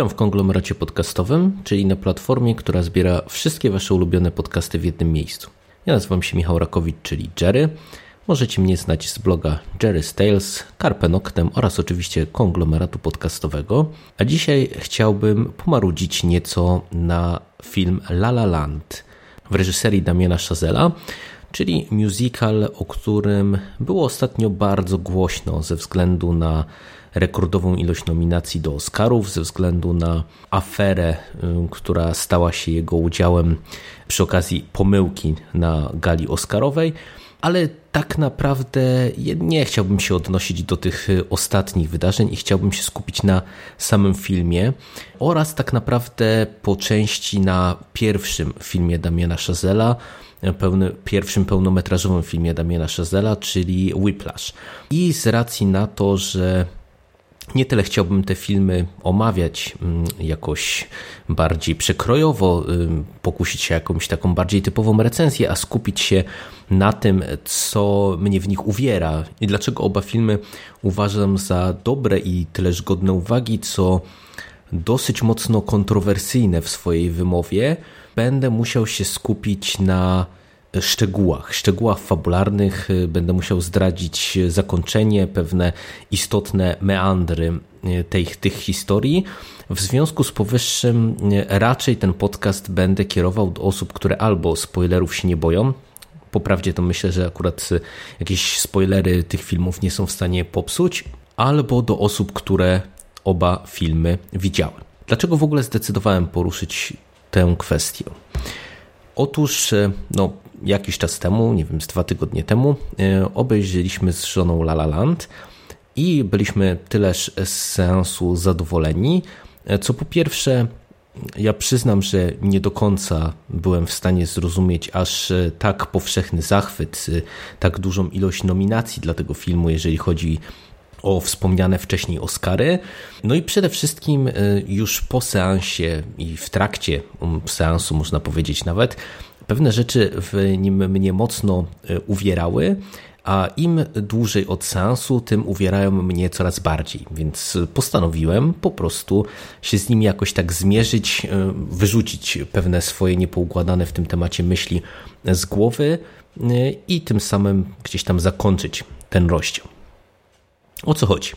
Witam w konglomeracie podcastowym, czyli na platformie, która zbiera wszystkie Wasze ulubione podcasty w jednym miejscu. Ja nazywam się Michał Rakowicz, czyli Jerry. Możecie mnie znać z bloga Jerry's Tales, Carpe Noctem oraz oczywiście konglomeratu podcastowego. A dzisiaj chciałbym pomarudzić nieco na film La La Land w reżyserii Damiana Chazela, czyli musical, o którym było ostatnio bardzo głośno ze względu na rekordową ilość nominacji do Oscarów ze względu na aferę, y, która stała się jego udziałem przy okazji pomyłki na gali Oscarowej. Ale tak naprawdę nie chciałbym się odnosić do tych ostatnich wydarzeń i chciałbym się skupić na samym filmie oraz tak naprawdę po części na pierwszym filmie Damiana Chazela, pełny, pierwszym pełnometrażowym filmie Damiana Chazela, czyli Whiplash. I z racji na to, że nie tyle chciałbym te filmy omawiać mm, jakoś bardziej przekrojowo, pokusić się jakąś taką bardziej typową recenzję, a skupić się na tym, co mnie w nich uwiera i dlaczego oba filmy uważam za dobre i tyleż godne uwagi, co dosyć mocno kontrowersyjne w swojej wymowie. Będę musiał się skupić na szczegółach, szczegółach fabularnych. Y, będę musiał zdradzić zakończenie, pewne istotne meandry y, tej, tych historii. W związku z powyższym y, raczej ten podcast będę kierował do osób, które albo spoilerów się nie boją, Poprawdzie to myślę, że akurat jakieś spoilery tych filmów nie są w stanie popsuć, albo do osób, które oba filmy widziały. Dlaczego w ogóle zdecydowałem poruszyć tę kwestię? Otóż, no, jakiś czas temu, nie wiem, z dwa tygodnie temu, e, obejrzeliśmy z żoną La La Land i byliśmy tyleż z seansu zadowoleni, e, co po pierwsze ja przyznam, że nie do końca byłem w stanie zrozumieć aż e, tak powszechny zachwyt, tak dużą ilość nominacji dla tego filmu, jeżeli chodzi o wspomniane wcześniej Oscary. No i przede wszystkim już po seansie i w trakcie um, seansu, można powiedzieć nawet, Pewne rzeczy w nim mnie mocno e, uwierały, a im dłużej od seansu, tym uwierają mnie coraz bardziej, więc postanowiłem po prostu się z nimi jakoś tak zmierzyć, wyrzucić pewne swoje niepoukładane w tym temacie myśli z głowy i tym samym gdzieś tam zakończyć ten rozdział. O co chodzi?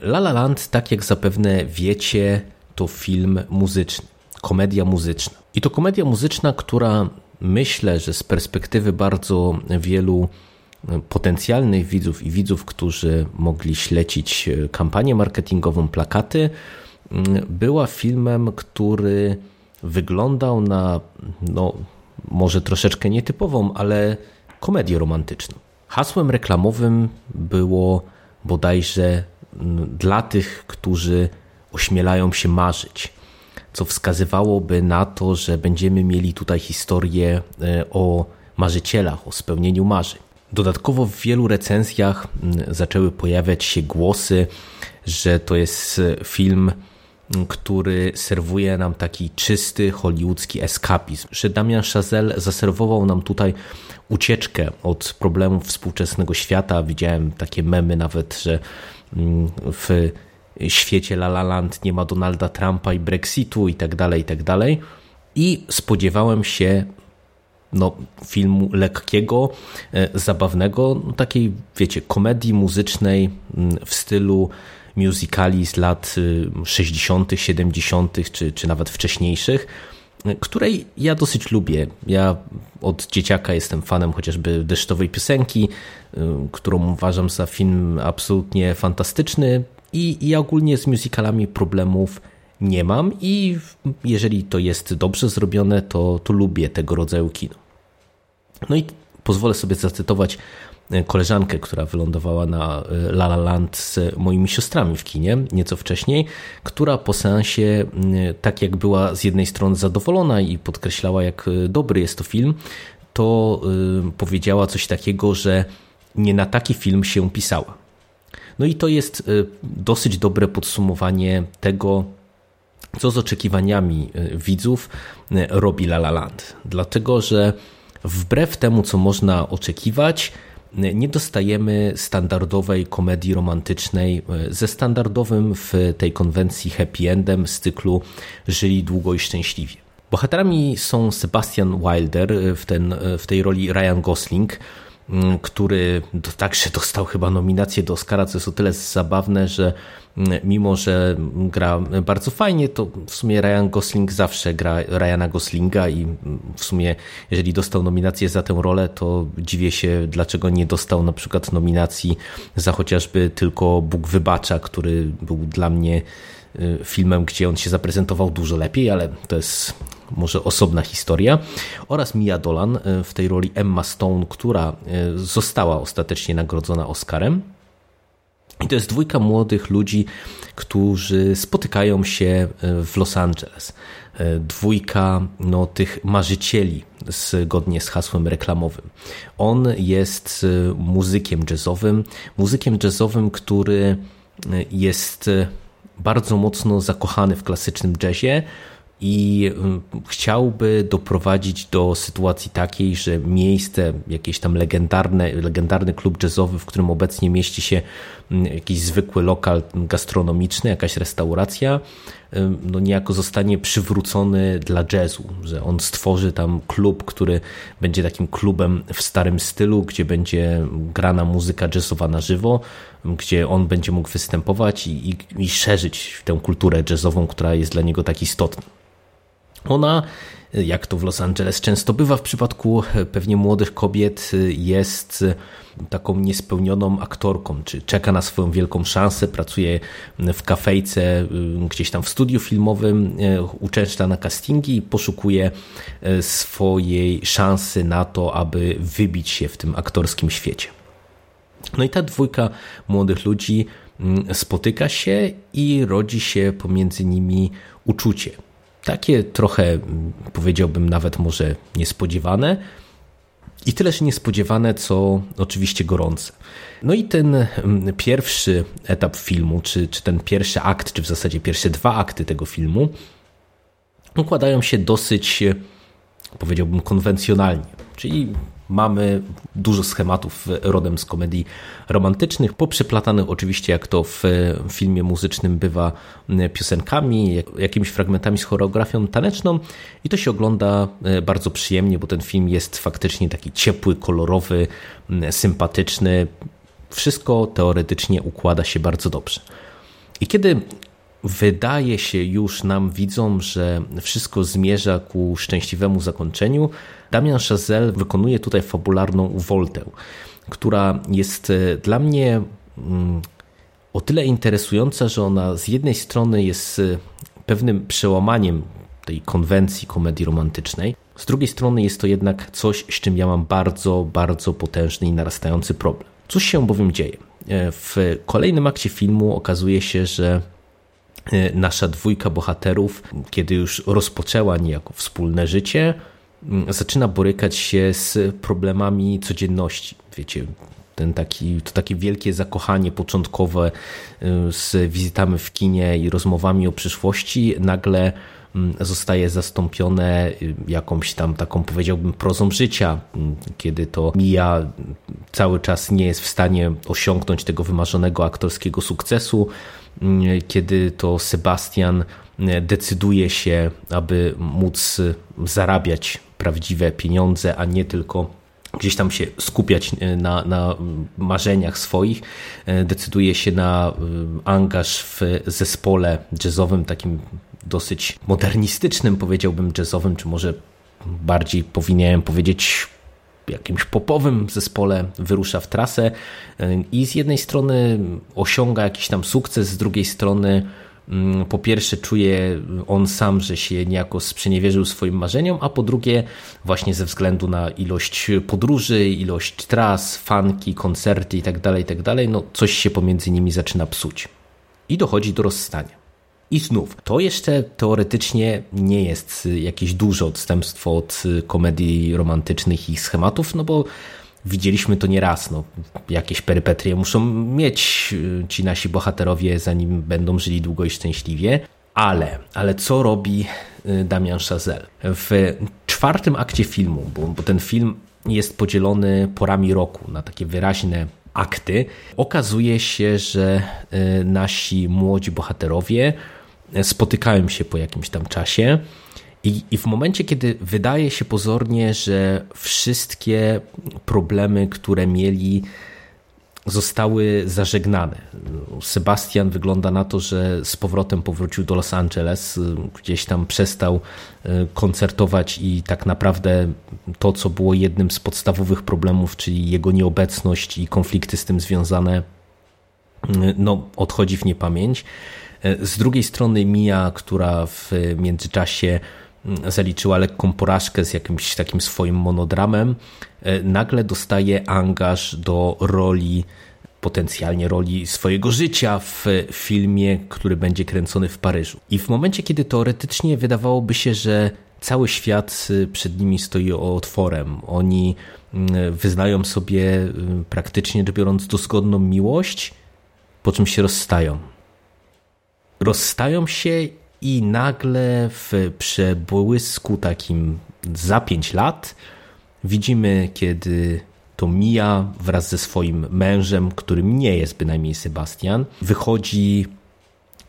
La La Land, tak jak zapewne wiecie, to film muzyczny, komedia muzyczna. I to komedia muzyczna, która myślę, że z perspektywy bardzo wielu e, potencjalnych widzów i widzów, którzy mogli śledzić e, kampanię marketingową, plakaty, była filmem, który wyglądał na, no, może troszeczkę nietypową, ale komedię romantyczną. Hasłem reklamowym było bodajże dla tych, którzy ośmielają się marzyć co wskazywałoby na to, że będziemy mieli tutaj historię e, o marzycielach, o spełnieniu marzeń. Dodatkowo w wielu recenzjach zaczęły pojawiać się głosy, że to jest e, film, który serwuje nam taki czysty hollywoodzki eskapizm, że Damian Chazelle zaserwował nam tutaj ucieczkę od problemów współczesnego świata. Widziałem takie memy nawet, że w świecie La La Land nie ma Donalda Trumpa i Brexitu i tak dalej, i tak dalej. I spodziewałem się no, filmu lekkiego, e, zabawnego, no, takiej, wiecie, komedii muzycznej mm, w stylu musicali z lat 60., y, 70., czy, czy nawet wcześniejszych, e, której ja dosyć lubię. Ja od dzieciaka jestem fanem chociażby deszczowej piosenki, y, którą uważam za film absolutnie fantastyczny. I, I ogólnie z musicalami problemów nie mam i jeżeli to jest dobrze zrobione, to, to lubię tego rodzaju kino. No i pozwolę sobie zacytować e, koleżankę, która wylądowała na e, La La Land z moimi siostrami w kinie nieco wcześniej, która po seansie, tak jak była z jednej strony zadowolona i podkreślała, jak dobry jest to film, to powiedziała coś takiego, że nie na taki film się pisała. No i to jest dosyć dobre podsumowanie tego, co z oczekiwaniami widzów robi La La Land. Dlatego, że wbrew temu, co można oczekiwać, nie dostajemy standardowej komedii romantycznej e, ze standardowym w tej konwencji happy endem z cyklu Żyli długo i szczęśliwie. Bohaterami są Sebastian Wilder, e, w, ten, e, w tej roli Ryan Gosling, który także dostał chyba nominację do Oscara, co jest o tyle zabawne, że mimo, że gra bardzo fajnie, to w sumie Ryan Gosling zawsze gra Ryana Goslinga i w sumie jeżeli dostał nominację za tę rolę, to dziwię się, dlaczego nie dostał na przykład nominacji za chociażby tylko Bóg Wybacza, który był dla mnie y, filmem, gdzie on się zaprezentował dużo lepiej, ale to jest może osobna historia, oraz Mia Dolan y, w tej roli Emma Stone, która y, została ostatecznie nagrodzona Oscarem. I to jest dwójka młodych ludzi, którzy spotykają się e, w Los Angeles. E, dwójka no, tych marzycieli, zgodnie z hasłem reklamowym. On jest e, muzykiem jazzowym, muzykiem jazzowym, który jest bardzo mocno zakochany w klasycznym jazzie i chciałby doprowadzić do sytuacji takiej, że miejsce, jakieś tam legendarne, legendarny klub jazzowy, w którym obecnie mieści się jakiś zwykły lokal gastronomiczny, jakaś restauracja, no niejako zostanie przywrócony dla jazzu, że on stworzy tam klub, który będzie takim klubem w starym stylu, gdzie będzie grana muzyka jazzowa na żywo, gdzie on będzie mógł występować i, i, i szerzyć tę kulturę jazzową, która jest dla niego tak istotna. Ona, jak to w Los Angeles często bywa w przypadku pewnie młodych kobiet, jest taką niespełnioną aktorką, czy czeka na swoją wielką szansę, pracuje w kafejce, gdzieś tam w studiu filmowym, uczęszcza na castingi i poszukuje swojej szansy na to, aby wybić się w tym aktorskim świecie. No i ta dwójka młodych ludzi spotyka się i rodzi się pomiędzy nimi uczucie takie trochę, powiedziałbym, nawet może niespodziewane. I tyleż niespodziewane, co oczywiście gorące. No i ten mm, pierwszy etap filmu, czy, czy ten pierwszy akt, czy w zasadzie pierwsze dwa akty tego filmu, układają się dosyć, powiedziałbym, konwencjonalnie. Czyli Mamy dużo schematów rodem z komedii romantycznych, poprzeplatanych oczywiście, jak to w filmie muzycznym bywa, piosenkami, jakimiś fragmentami z choreografią taneczną i to się ogląda e, bardzo przyjemnie, bo ten film jest faktycznie taki ciepły, kolorowy, sympatyczny. Wszystko teoretycznie układa się bardzo dobrze. I kiedy wydaje się już nam widzom, że wszystko zmierza ku szczęśliwemu zakończeniu, Damian Chazelle wykonuje tutaj fabularną woltę, która jest e, dla mnie mm, o tyle interesująca, że ona z jednej strony jest e, pewnym przełamaniem tej konwencji komedii romantycznej, z drugiej strony jest to jednak coś, z czym ja mam bardzo, bardzo potężny i narastający problem. Cóż się bowiem dzieje? E, w kolejnym akcie filmu okazuje się, że nasza dwójka bohaterów, kiedy już rozpoczęła niejako wspólne życie, Mm, zaczyna borykać się z problemami codzienności. Wiecie, ten taki, to takie wielkie zakochanie początkowe y, z wizytami w kinie i rozmowami o przyszłości nagle zostaje zastąpione y, jakąś tam taką powiedziałbym prozą życia, mm, kiedy to Mia cały czas nie jest w stanie osiągnąć tego wymarzonego aktorskiego sukcesu, kiedy to Sebastian decyduje się, aby móc zarabiać prawdziwe pieniądze, a nie tylko gdzieś tam się skupiać na, na marzeniach swoich, decyduje się na angaż w zespole jazzowym, takim dosyć modernistycznym, powiedziałbym jazzowym, czy może bardziej powinienem powiedzieć jakimś popowym zespole wyrusza w trasę i z jednej strony osiąga jakiś tam sukces, z drugiej strony mm, po pierwsze czuje on sam, że się niejako sprzeniewierzył swoim marzeniom, a po drugie właśnie ze względu na ilość podróży, ilość tras, fanki, koncerty itd., tak itd., tak no coś się pomiędzy nimi zaczyna psuć. I dochodzi do rozstania. I znów, to jeszcze teoretycznie nie jest jakieś duże odstępstwo od komedii romantycznych i schematów, no bo widzieliśmy to nieraz. No, jakieś perypetrie muszą mieć y, ci nasi bohaterowie, zanim będą żyli długo i szczęśliwie. Ale, ale co robi y, Damian Chazelle? W czwartym akcie filmu, bo, bo ten film jest podzielony porami roku na takie wyraźne akty, okazuje się, że y, nasi młodzi bohaterowie spotykają się po jakimś tam czasie i, I w momencie, kiedy wydaje się pozornie, że wszystkie problemy, które mieli, zostały zażegnane. Sebastian wygląda na to, że z powrotem powrócił do Los Angeles, gdzieś tam przestał e, koncertować i tak naprawdę to, co było jednym z podstawowych problemów, czyli jego nieobecność i konflikty z tym związane, no, odchodzi w niepamięć. E, z drugiej strony Mia, która w międzyczasie zaliczyła lekką porażkę z jakimś takim swoim monodramem, e, nagle dostaje angaż do roli, potencjalnie roli swojego życia w filmie, który będzie kręcony w Paryżu. I w momencie, kiedy teoretycznie wydawałoby się, że cały świat e, przed nimi stoi otworem, oni mm, wyznają sobie e, praktycznie biorąc dosgodną miłość, po czym się rozstają. Rozstają się i nagle w przebłysku takim za pięć lat widzimy, kiedy to Mia wraz ze swoim mężem, którym nie jest bynajmniej Sebastian, wychodzi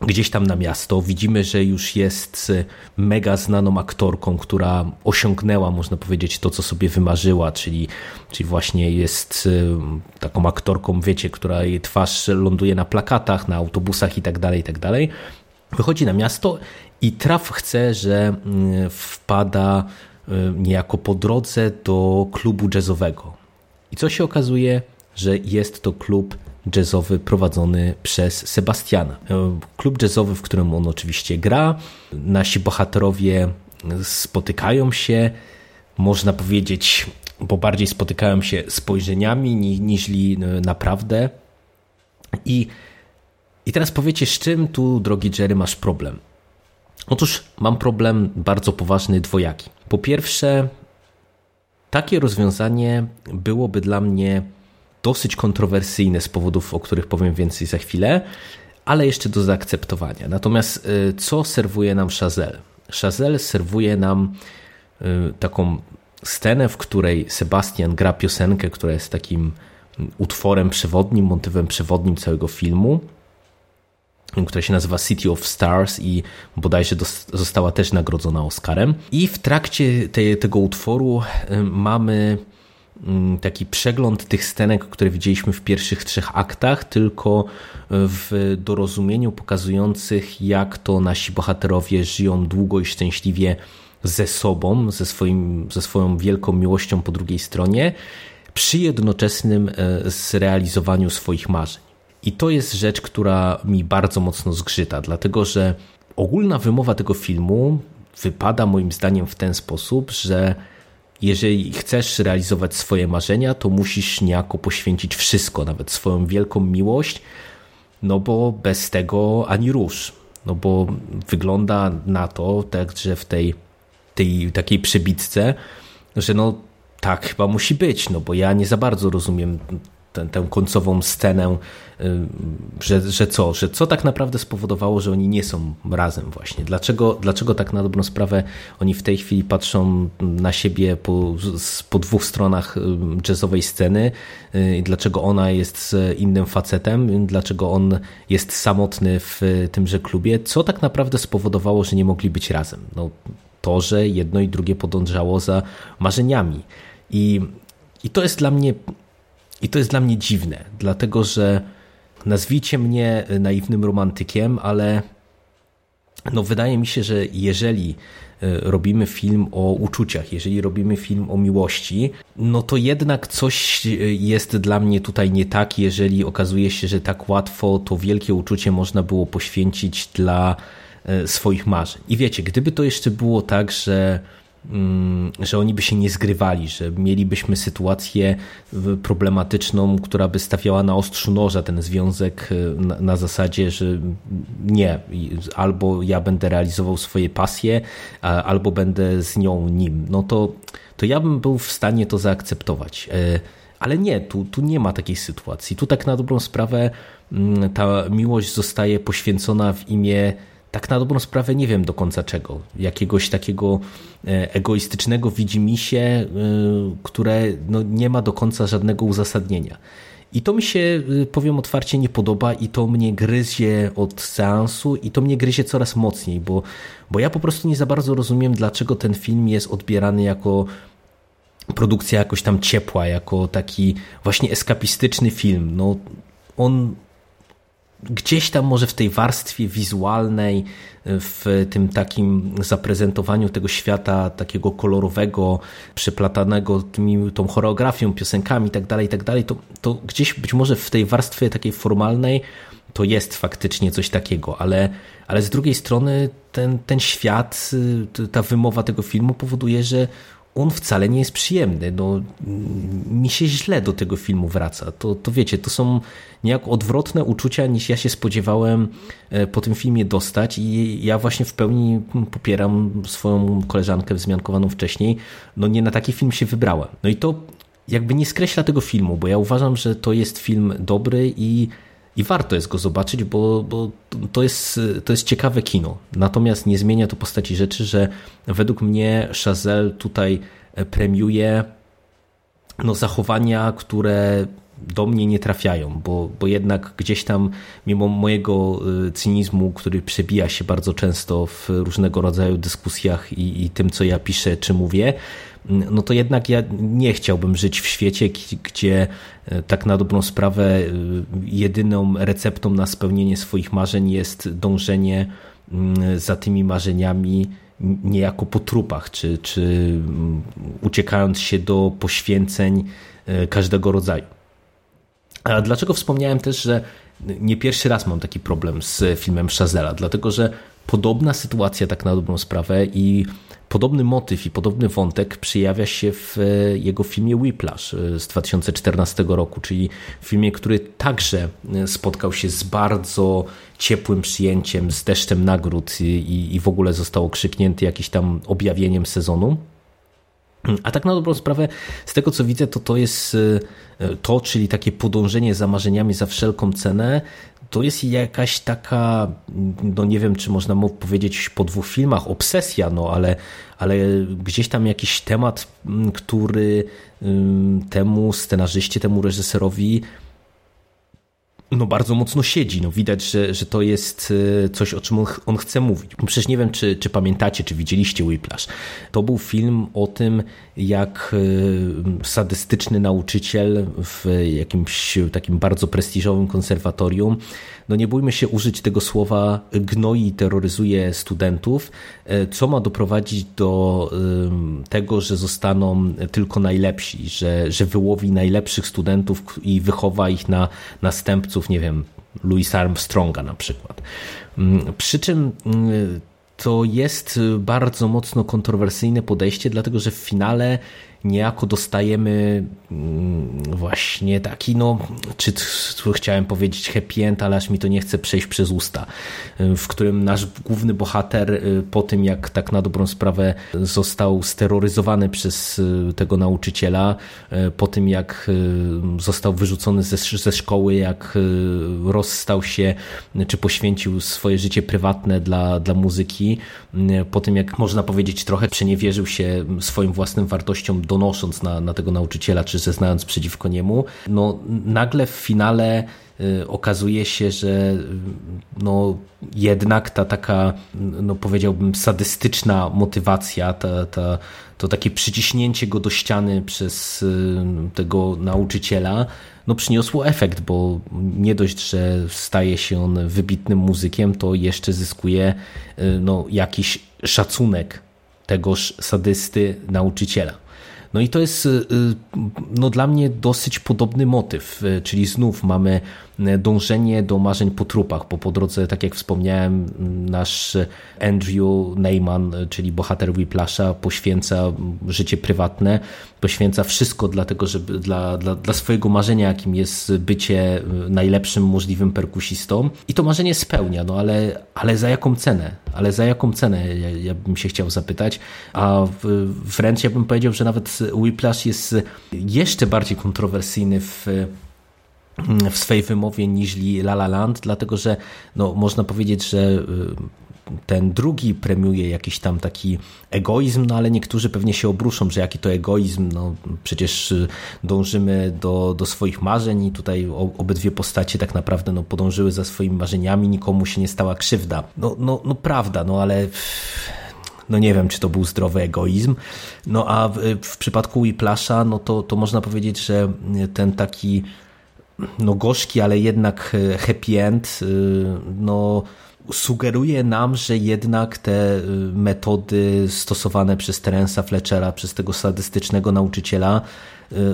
gdzieś tam na miasto. Widzimy, że już jest mega znaną aktorką, która osiągnęła, można powiedzieć, to, co sobie wymarzyła, czyli, czyli właśnie jest e, taką aktorką, wiecie, która jej twarz ląduje na plakatach, na autobusach i tak dalej, i tak dalej. Wychodzi na miasto i traf chce, że mm, wpada y, niejako po drodze do klubu jazzowego. I co się okazuje, że jest to klub jazzowy prowadzony przez Sebastiana. Y, klub jazzowy, w którym on oczywiście gra. Nasi bohaterowie spotykają się, można powiedzieć, bo bardziej spotykają się spojrzeniami niż y, naprawdę. I i teraz powiecie, z czym tu, drogi Jerry, masz problem? Otóż mam problem bardzo poważny, dwojaki. Po pierwsze, takie rozwiązanie byłoby dla mnie dosyć kontrowersyjne z powodów, o których powiem więcej za chwilę, ale jeszcze do zaakceptowania. Natomiast y, co serwuje nam Chazelle? Chazelle serwuje nam y, taką scenę, w której Sebastian gra piosenkę, która jest takim utworem przewodnim, motywem przewodnim całego filmu która się nazywa City of Stars i bodajże została też nagrodzona Oscarem. I w trakcie te, tego utworu mamy taki przegląd tych scenek, które widzieliśmy w pierwszych trzech aktach, tylko w dorozumieniu pokazujących, jak to nasi bohaterowie żyją długo i szczęśliwie ze sobą, ze, swoim, ze swoją wielką miłością po drugiej stronie, przy jednoczesnym e, zrealizowaniu swoich marzeń. I to jest rzecz, która mi bardzo mocno zgrzyta, dlatego że ogólna wymowa tego filmu wypada moim zdaniem w ten sposób, że jeżeli chcesz realizować swoje marzenia, to musisz niejako poświęcić wszystko, nawet swoją wielką miłość, no bo bez tego ani rusz. No bo wygląda na to, tak, że w tej, tej takiej przebitce, że no tak chyba musi być, no bo ja nie za bardzo rozumiem tę, tę końcową scenę, y, że, że co, że co tak naprawdę spowodowało, że oni nie są razem właśnie. Dlaczego, dlaczego tak na dobrą sprawę oni w tej chwili patrzą na siebie po, po dwóch stronach y, jazzowej sceny y, i dlaczego ona jest innym facetem, dlaczego on jest samotny w tymże klubie, co tak naprawdę spowodowało, że nie mogli być razem. No, to, że jedno i drugie podążało za marzeniami. I, i to jest dla mnie i to jest dla mnie dziwne, dlatego że nazwijcie mnie naiwnym romantykiem, ale no wydaje mi się, że jeżeli robimy film o uczuciach, jeżeli robimy film o miłości, no to jednak coś jest dla mnie tutaj nie tak, jeżeli okazuje się, że tak łatwo to wielkie uczucie można było poświęcić dla swoich marzeń. I wiecie, gdyby to jeszcze było tak, że że oni by się nie zgrywali, że mielibyśmy sytuację problematyczną, która by stawiała na ostrzu noża ten związek e, na, na, zasadzie, że nie, albo ja będę realizował swoje pasje, albo będę z nią nim. No to, to ja bym był w stanie to zaakceptować. E, ale nie, tu, tu nie ma takiej sytuacji. Tu tak na dobrą sprawę mm, ta miłość zostaje poświęcona w imię tak na dobrą sprawę nie wiem do końca czego. Jakiegoś takiego e, egoistycznego widzimisię, e, które no nie ma do końca żadnego uzasadnienia. I to mi się, e, powiem otwarcie, nie podoba i to mnie gryzie od seansu i to mnie gryzie coraz mocniej, bo, bo ja po prostu nie za bardzo rozumiem, dlaczego ten film jest odbierany jako produkcja jakoś tam ciepła, jako taki właśnie eskapistyczny film. No, on gdzieś tam może w tej warstwie wizualnej, w tym takim zaprezentowaniu tego świata takiego kolorowego, przeplatanego tymi, tą choreografią, piosenkami itd., tak itd., tak to, to gdzieś być może w tej warstwie takiej formalnej to jest faktycznie coś takiego, ale, ale z drugiej strony ten, ten świat, ta wymowa tego filmu powoduje, że on wcale nie jest przyjemny. No, mi się źle do tego filmu wraca. To, to wiecie, to są niejako odwrotne uczucia niż ja się spodziewałem e, po tym filmie dostać i ja właśnie w pełni popieram swoją koleżankę wzmiankowaną wcześniej. No nie na taki film się wybrałem. No i to jakby nie skreśla tego filmu, bo ja uważam, że to jest film dobry i i warto jest go zobaczyć, bo, bo to, jest, to jest ciekawe kino. Natomiast nie zmienia to postaci rzeczy, że według mnie Chazelle tutaj premiuje no, zachowania, które do mnie nie trafiają, bo, bo jednak gdzieś tam, mimo mojego y, cynizmu, który przebija się bardzo często w różnego rodzaju dyskusjach i, i tym, co ja piszę czy mówię, no to jednak ja nie chciałbym żyć w świecie, gdzie e, tak na dobrą sprawę e, jedyną receptą na spełnienie swoich marzeń jest dążenie mm, za tymi marzeniami niejako po trupach, czy, czy mm, uciekając się do poświęceń każdego rodzaju. A dlaczego wspomniałem też, że nie pierwszy raz mam taki problem z filmem Shazela, dlatego że podobna sytuacja tak na dobrą sprawę i Podobny motyw i podobny wątek przejawia się w e, jego filmie Whiplash e, z 2014 roku, czyli filmie, który także e, spotkał się z bardzo ciepłym przyjęciem, z deszczem nagród i, i w ogóle został okrzyknięty jakimś tam objawieniem sezonu. A tak na dobrą sprawę, z tego co widzę, to to jest to, czyli takie podążenie za marzeniami za wszelką cenę, to jest jakaś taka, no nie wiem, czy można mu powiedzieć po dwóch filmach, obsesja, no ale, ale gdzieś tam jakiś temat, który temu scenarzyście, temu reżyserowi no bardzo mocno siedzi. No widać, że, że to jest e, coś, o czym on, on chce mówić. Przecież nie wiem, czy, czy pamiętacie, czy widzieliście Whiplash. To był film o tym, jak e, sadystyczny nauczyciel w jakimś takim bardzo prestiżowym konserwatorium no nie bójmy się użyć tego słowa, gnoi i terroryzuje studentów, e, co ma doprowadzić do tego, że zostaną tylko najlepsi, że, że wyłowi najlepszych studentów i wychowa ich na następców, nie wiem, Louis Armstronga na przykład. Przy czym to jest bardzo mocno kontrowersyjne podejście, dlatego że w finale niejako dostajemy mm, właśnie taki, no, czy chciałem powiedzieć happy end, ale aż mi to nie chce przejść przez usta, w którym nasz główny bohater y, po tym, jak tak na dobrą sprawę został steroryzowany przez y, tego nauczyciela, y, po tym, jak został wyrzucony ze, ze szkoły, jak rozstał się, czy poświęcił swoje życie prywatne dla, dla muzyki, po tym, jak można powiedzieć trochę przeniewierzył się swoim własnym wartościom donosząc na, na tego nauczyciela, czy zeznając przeciwko niemu, no nagle w finale y, okazuje się, że y, no, jednak ta taka, no powiedziałbym, sadystyczna motywacja, ta, ta, to takie przyciśnięcie go do ściany przez y, tego nauczyciela, no przyniosło efekt, bo nie dość, że staje się on wybitnym muzykiem, to jeszcze zyskuje no, jakiś szacunek tegoż sadysty nauczyciela. No i to jest y, no, dla mnie dosyć podobny motyw, y, czyli znów mamy y, dążenie do marzeń po trupach, bo po drodze, tak jak wspomniałem, nasz Andrew Neyman, czyli bohater Whiplasha, poświęca życie prywatne, poświęca wszystko dlatego, żeby dla, dla, dla swojego marzenia, jakim jest bycie najlepszym możliwym perkusistą i to marzenie spełnia, no ale, ale za jaką cenę? Ale za jaką cenę, ja, ja bym się chciał zapytać, a wręcz ja bym powiedział, że nawet Whiplash jest jeszcze bardziej kontrowersyjny w w swej wymowie niż La La Land, dlatego że no, można powiedzieć, że y, ten drugi premiuje jakiś tam taki egoizm, no ale niektórzy pewnie się obruszą, że jaki to egoizm, no przecież y, dążymy do, do swoich marzeń i tutaj obydwie postacie tak naprawdę no, podążyły za swoimi marzeniami, nikomu się nie stała krzywda. No, no, no prawda, no ale no nie wiem, czy to był zdrowy egoizm. No a w, w przypadku Whiplasha, no to, to można powiedzieć, że ten taki no gorzki, ale jednak happy end, y, no sugeruje nam, że jednak te y, metody stosowane przez Terensa Fletchera, przez tego sadystycznego nauczyciela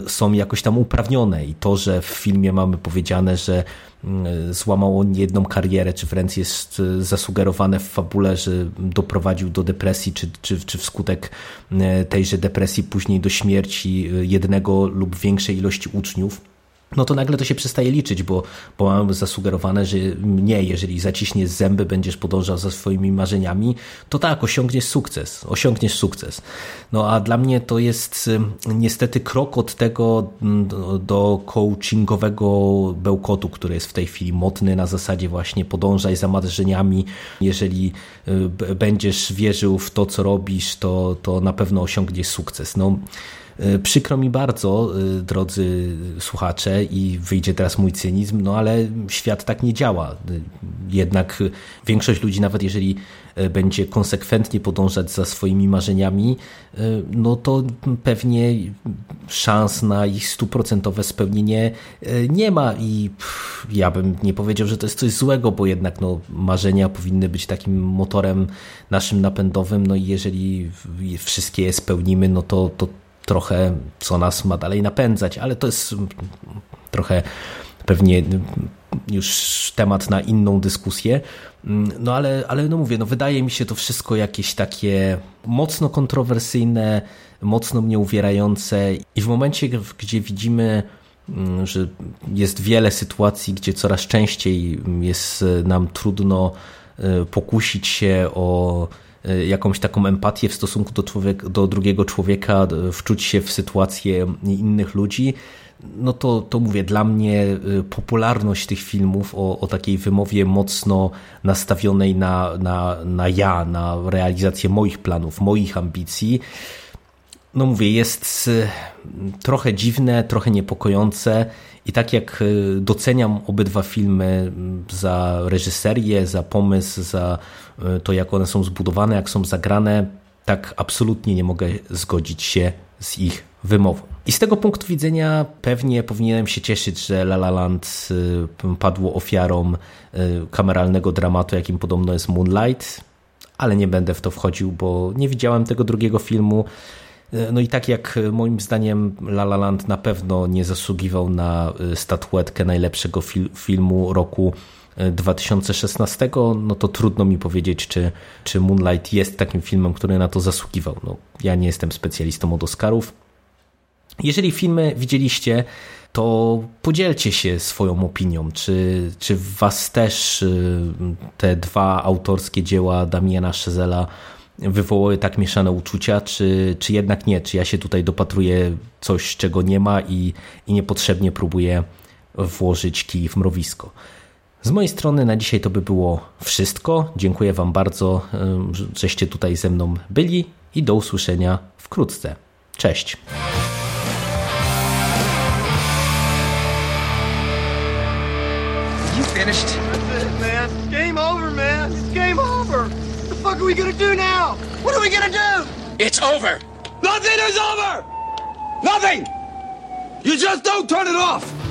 są jakoś tam uprawnione. I to, że w filmie mamy powiedziane, że y, złamał on jedną karierę, czy wręcz jest zasugerowane w fabule, że doprowadził do depresji, czy, czy, czy wskutek tejże depresji później do śmierci jednego lub większej ilości uczniów no to nagle to się przestaje liczyć, bo, bo mamy zasugerowane, że nie, jeżeli zaciśniesz zęby, będziesz podążał za swoimi marzeniami, to tak, osiągniesz sukces, osiągniesz sukces. No a dla mnie to jest niestety krok od tego do, coachingowego bełkotu, który jest w tej chwili modny na zasadzie właśnie podążaj za marzeniami, jeżeli y, będziesz wierzył w to, co robisz, to, to na pewno osiągniesz sukces. No, przykro mi bardzo, e, drodzy słuchacze, i wyjdzie teraz mój cynizm, no ale świat tak nie działa. E, jednak większość ludzi, nawet jeżeli będzie konsekwentnie podążać za swoimi marzeniami, no to pewnie szans na ich stuprocentowe spełnienie nie ma i ja bym nie powiedział, że to jest coś złego, bo jednak no, marzenia powinny być takim motorem naszym napędowym, no i jeżeli wszystkie je spełnimy, no to, to trochę, co nas ma dalej napędzać, ale to jest trochę pewnie już temat na inną dyskusję. No ale, ale no mówię, no wydaje mi się to wszystko jakieś takie mocno kontrowersyjne, mocno mnie uwierające i w momencie, gdzie widzimy że jest wiele sytuacji, gdzie coraz częściej jest nam trudno e, pokusić się o jakąś taką empatię w stosunku do, człowiek, do drugiego człowieka, wczuć się w sytuację innych ludzi, no to, to mówię, dla mnie e, popularność tych filmów o, o takiej wymowie mocno nastawionej na, na, na ja, na realizację moich planów, moich ambicji, no mówię, jest e, trochę dziwne, trochę niepokojące i tak jak doceniam obydwa filmy za reżyserię, za pomysł, za to jak one są zbudowane, jak są zagrane, tak absolutnie nie mogę zgodzić się z ich wymową. I z tego punktu widzenia pewnie powinienem się cieszyć, że La La Land e, padło ofiarą e, kameralnego dramatu, jakim podobno jest Moonlight, ale nie będę w to wchodził, bo nie widziałem tego drugiego filmu. No i tak jak moim zdaniem La La Land na pewno nie zasługiwał na statuetkę najlepszego fil filmu roku 2016, no to trudno mi powiedzieć, czy, czy Moonlight jest takim filmem, który na to zasługiwał. No, ja nie jestem specjalistą od Oscarów. Jeżeli filmy widzieliście, to podzielcie się swoją opinią. Czy, czy was też y, te dwa autorskie dzieła Damiana Chazela wywołały tak mieszane uczucia, czy, czy jednak nie? Czy ja się tutaj dopatruję coś, czego nie ma i, i niepotrzebnie próbuję włożyć kij w mrowisko? Z mojej strony na dzisiaj to by było wszystko. Dziękuję Wam bardzo, żeście tutaj ze mną byli i do usłyszenia wkrótce. Cześć. You finished? That's it, man. Game over, man. It's game over. What the fuck are we gonna do now? What are we gonna do? It's over. Nothing is over. Nothing. You just don't turn it off.